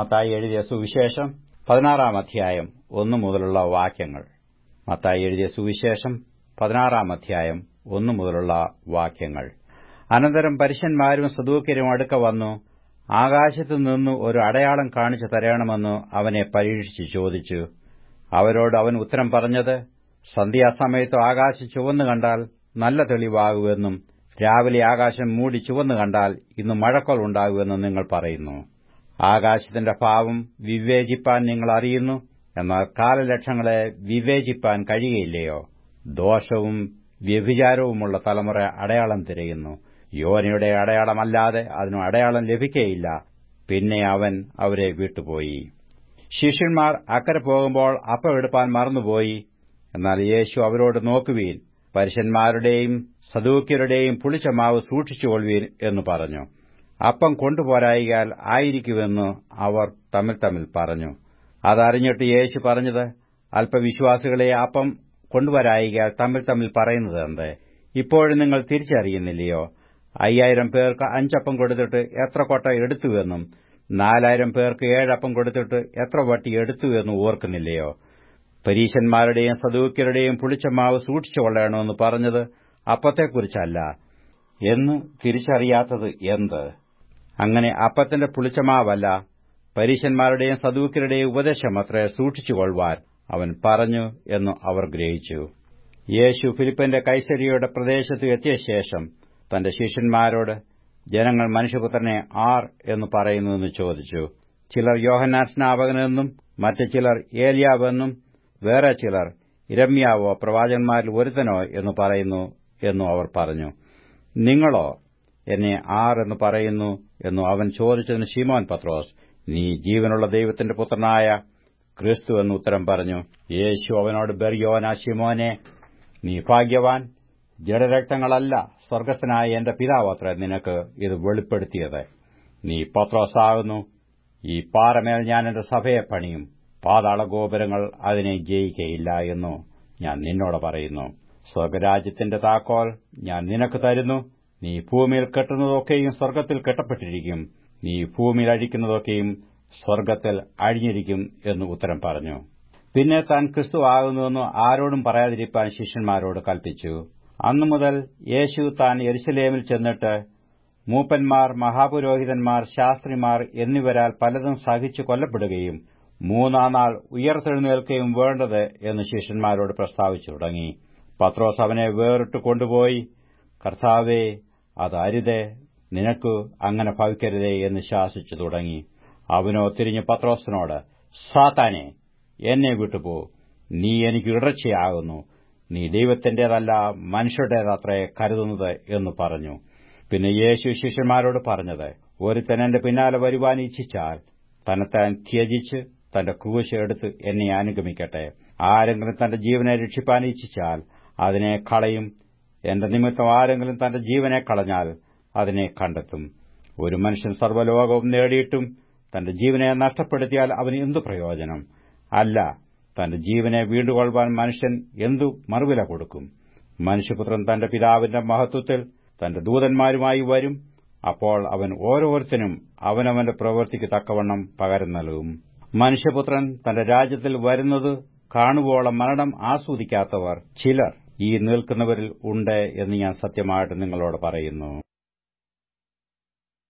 മത്തായി എഴുതിയ സുവിശേഷം പതിനാറാം അധ്യായം ഒന്നു മുതലുള്ള വാക്യങ്ങൾ. മത്തായി എഴുതിയ സുവിശേഷം പതിനാറാം അധ്യായം ഒന്നു മുതലുള്ള വാക്യങ്ങൾ. അനന്തരം പരുഷന്മാരും സദൂക്കരും അടുക്ക വന്നു. ആകാശത്തു നിന്ന് ഒരു അടയാളം കാണിച്ചു തരണമെന്ന് അവനെ പരീക്ഷിച്ച് ചോദിച്ചു. അവരോട് അവൻ ഉത്തരം പറഞ്ഞത് സന്ധ്യാസമയത്ത് ആകാശം ചുവന്നു കണ്ടാൽ നല്ല തെളിവാകുമെന്നും രാവിലെ ആകാശം മൂടി ചുവന്നു കണ്ടാൽ ഇന്ന് മഴക്കോൾ ഉണ്ടാകുമെന്നും നിങ്ങൾ പറയുന്നു. ആകാശത്തിന്റെ ഭാവം വിവേചിപ്പാൻ നിങ്ങൾ അറിയുന്നു എന്നാൽ കാലലക്ഷങ്ങളെ വിവേചിപ്പാൻ കഴിയയില്ലയോ ദോഷവും വ്യഭിചാരവുമുള്ള തലമുറ അടയാളം തിരയുന്നു. യോനയുടെ അടയാളമല്ലാതെ അതിനു അടയാളം ലഭിക്കയില്ല. പിന്നെ അവൻ അവരെ വിട്ടുപോയി. ശിഷ്യന്മാർ അക്കരെ പോകുമ്പോൾ അപ്പം എടുപ്പാൻ മറന്നുപോയി. എന്നാൽ യേശു അവരോട് നോക്കുവീൻ പരുഷന്മാരുടെയും സദൂക്യരുടെയും പുളിച്ച മാവ് സൂക്ഷിച്ചുകൊള്ളുവീൻ എന്ന് പറഞ്ഞു. അപ്പം കൊണ്ടുപോരായികാൽ ആയിരിക്കുമെന്ന് അവർ തമ്മിൽ തമ്മിൽ പറഞ്ഞു. അതറിഞ്ഞിട്ട് യേശു പറഞ്ഞത് അല്പവിശ്വാസികളെ അപ്പം കൊണ്ടുവരായികാൽ തമ്മിൽ തമ്മിൽ പറയുന്നത് എന്ത്? ഇപ്പോഴും നിങ്ങൾ തിരിച്ചറിയുന്നില്ലയോ? അയ്യായിരം പേർക്ക് അഞ്ചപ്പം കൊടുത്തിട്ട് എത്ര കൊട്ട എടുത്തുവെന്നും നാലായിരം പേർക്ക് ഏഴപ്പം കൊടുത്തിട്ട് എത്ര വട്ടി എടുത്തുവെന്നും ഓർക്കുന്നില്ലയോ? പരീശന്മാരുടെയും സദൂക്യരുടെയും പുളിച്ചമാവ് സൂക്ഷിച്ചുകൊള്ളണമെന്ന് പറഞ്ഞത് അപ്പത്തെക്കുറിച്ചല്ല. എന്ന് തിരിച്ചറിയാത്തത് എന്ത്? അങ്ങനെ അപ്പത്തിന്റെ പുളിച്ചമാവല്ല പരീശന്മാരുടെയും സദൂക്കരുടെയും ഉപദേശമത്രേ സൂക്ഷിച്ചുകൊള്ളുവാൻ അവൻ പറഞ്ഞു എന്ന് അവർ ഗ്രഹിച്ചു. യേശു ഫിലിപ്പന്റെ കൈസരിയുടെ പ്രദേശത്ത് എത്തിയ ശേഷം തന്റെ ശിഷ്യന്മാരോട് ജനങ്ങൾ മനുഷ്യപുത്രനെ ആർ എന്ന് പറയുന്നുവെന്ന് ചോദിച്ചു. ചിലർ യോഹന്നാൻ സ്നാപകനെന്നും മറ്റു ചിലർ ഏലിയാവെന്നും വേറെ ചിലർ ഇരമ്യാവോ പ്രവാചന്മാരിൽ ഒരുത്തനോ എന്ന് പറയുന്നു എന്നും അവർ പറഞ്ഞു. നിങ്ങളോ എന്നെ ആർ എന്ന് പറയുന്നു എന്നു അവൻ ചോദിച്ചതിന് ശിമോൻ പത്രോസ് നീ ജീവനുള്ള ദൈവത്തിന്റെ പുത്രനായ ക്രിസ്തു എന്ന് ഉത്തരം പറഞ്ഞു. യേശു അവനോട് ബെറിയോന ശിമോനെ നീ ഭാഗ്യവാൻ. ജഡരക്തങ്ങളല്ല സ്വർഗസ്ഥനായ എന്റെ പിതാവത്ര നിനക്ക് ഇത് വെളിപ്പെടുത്തിയത്. നീ പത്രോസാകുന്നു. ഈ പാറമേൽ ഞാൻ എന്റെ സഭയെ പണിയും. പാതാള ഗോപുരങ്ങൾ അതിനെ ജയിക്കയില്ല എന്നു ഞാൻ നിന്നോട് പറയുന്നു. സ്വർഗരാജ്യത്തിന്റെ താക്കോൽ ഞാൻ നിനക്ക് തരുന്നു. നീ ഭൂമിയിൽ കെട്ടുന്നതൊക്കെയും സ്വർഗത്തിൽ കെട്ടപ്പെട്ടിരിക്കും. നീ ഭൂമിയിൽ അഴിക്കുന്നതൊക്കെയും സ്വർഗത്തിൽ അഴിഞ്ഞിരിക്കും എന്ന് ഉത്തരം പറഞ്ഞു. പിന്നെ താൻ ക്രിസ്തു ആകുന്നുവെന്ന് ആരോടും പറയാതിരിക്കാൻ ശിഷ്യന്മാരോട് കൽപ്പിച്ചു. അന്നു മുതൽ യേശു താൻ യെരുസലേമിൽ ചെന്നിട്ട് മൂപ്പന്മാർ മഹാപുരോഹിതന്മാർ ശാസ്ത്രിമാർ എന്നിവരാൽ പലതും സഹിച്ചു കൊല്ലപ്പെടുകയും മൂന്നാം നാൾ ഉയർത്തെഴുന്നേൽക്കുകയും വേണ്ടത് എന്ന് ശിഷ്യന്മാരോട് പ്രസ്താവിച്ചു തുടങ്ങി. പത്രോസ് അവനെ വേറിട്ട് കൊണ്ടുപോയി. കർത്താവേ അത് അരുതേ നിനക്ക് അങ്ങനെ ഭവിക്കരുതേ എന്ന് ശാസിച്ചു തുടങ്ങി. അവനോ തിരിഞ്ഞ് പത്രോസിനോട് സാത്താനെ എന്നെ വിട്ടുപോ. നീ എനിക്ക് ഇടർച്ചയാകുന്നു. നീ ദൈവത്തിന്റേതല്ല മനുഷ്യരുടേതത്രേ കരുതുന്നത് എന്ന് പറഞ്ഞു. പിന്നെ യേശു ശിഷ്യന്മാരോട് പറഞ്ഞത് ഒരുത്തൻ എന്റെ പിന്നാലെ വരുവാൻ ഇച്ഛിച്ചാൽ തന്നെത്താൻ ത്യജിച്ച് തന്റെ ക്രൂശ് എടുത്ത് എന്നെ അനുഗമിക്കട്ടെ. ആരെങ്കിലും തന്റെ ജീവനെ രക്ഷിപ്പാൻ ഇച്ഛിച്ചാൽ അതിനെ കളയും എന്റെ നിമിത്തം ആരെങ്കിലും തന്റെ ജീവനെ കളഞ്ഞാൽ അതിനെ കണ്ടെത്തും. ഒരു മനുഷ്യൻ സർവലോകവും നേടിയിട്ടും തന്റെ ജീവനെ നഷ്ടപ്പെടുത്തിയാൽ അവന് എന്തു പ്രയോജനം? അല്ല തന്റെ ജീവനെ വീണ്ടുകൊള്ളുവാൻ മനുഷ്യൻ എന്തു മറുവില കൊടുക്കും? മനുഷ്യപുത്രൻ തന്റെ പിതാവിന്റെ മഹത്വത്തിൽ തന്റെ ദൂതന്മാരുമായി വരും അപ്പോൾ അവൻ ഓരോരുത്തനും അവനവന്റെ പ്രവൃത്തിക്ക് തക്കവണ്ണം പകരം നൽകും. മനുഷ്യപുത്രൻ തന്റെ രാജ്യത്തിൽ വരുന്നത് കാണുവോളം മരണം ആസ്വദിക്കാത്തവർ ചിലർ. ഈ നിൽക്കുന്നവരിൽ ഉണ്ട് എന്ന് ഞാൻ സത്യമായിട്ട് നിങ്ങളോട് പറയുന്നു.